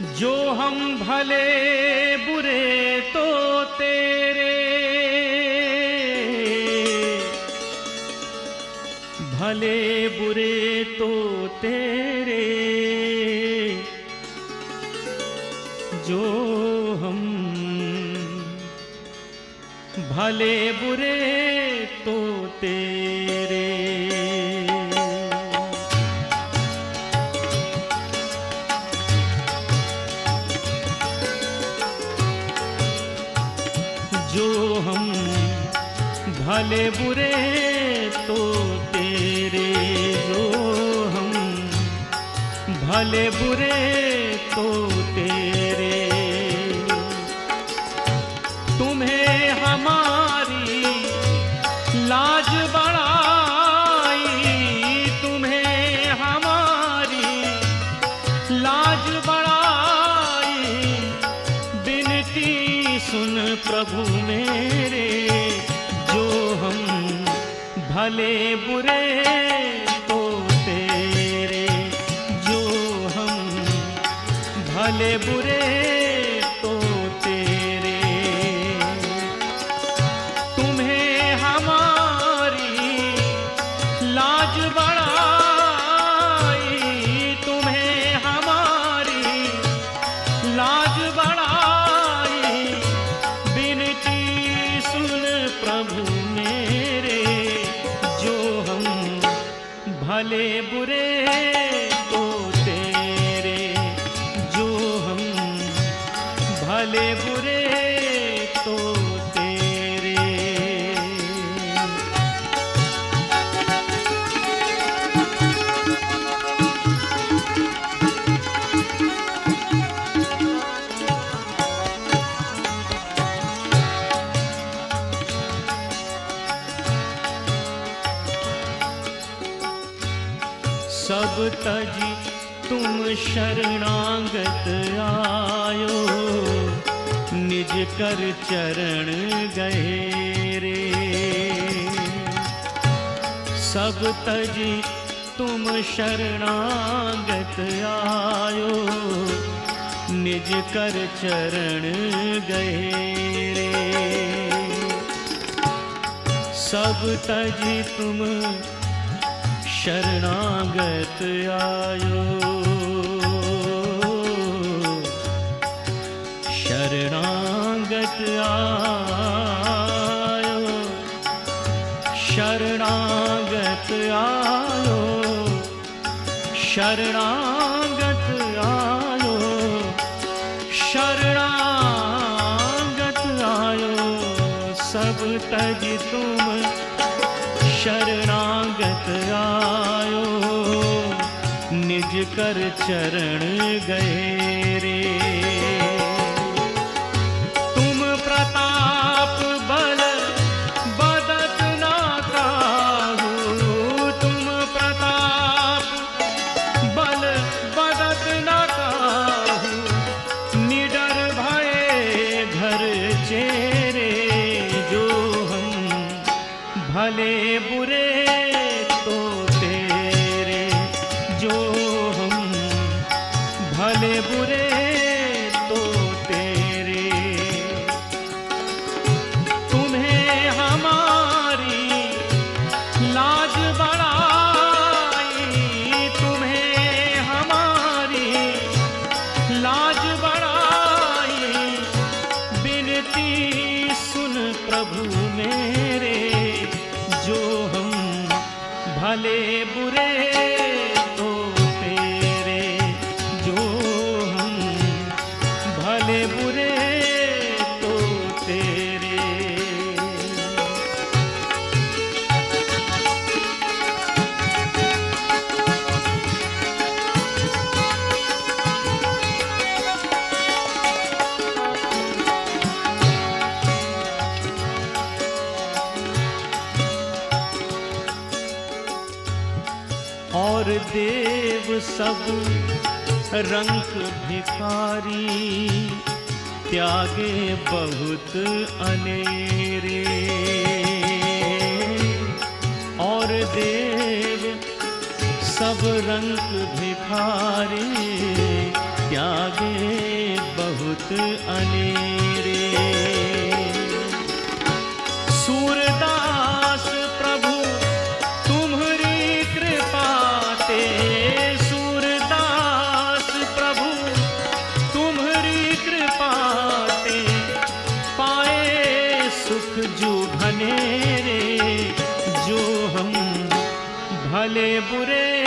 जो हम भले बुरे तो तेरे। भले बुरे तो तेरे। जो हम भले बुरे तो तेरे। हम भले बुरे तो तेरे जो हम भले बुरे तो तेरे। तुम्हें हमारी लाज बड़ाई तुम्हें हमारी लाज बड़ाई बिनती सुन प्रभु भले बुरे तो तेरे जो हम भले बुरे बुरे तो तेरे जो हम भले बुरे सब तजी तुम शरणागत आयो। निज कर चरण गए रे। सब तजी तुम शरणागत आयो। निज कर चरण गए रे। सब तजी तुम शरणागत आयो। शरणागत आयो। शरणागत आयो। शरणागत आयो। शरणागत आयो। सब तज शरणागत आयो, निज कर चरण गए रे। तुम प्रताप बल बदत ना तुम प्रताप बल बदत ना निडर भये घर चेरे, जो हम भले बुरे बुरे देव सब रंग भिखारी त्यागे बहुत अनेरे। और देव सब रंग भिखारी गाते सूरदास प्रभु तुम्हारी कृपाते पाए सुख जो भने रे जो हम भले बुरे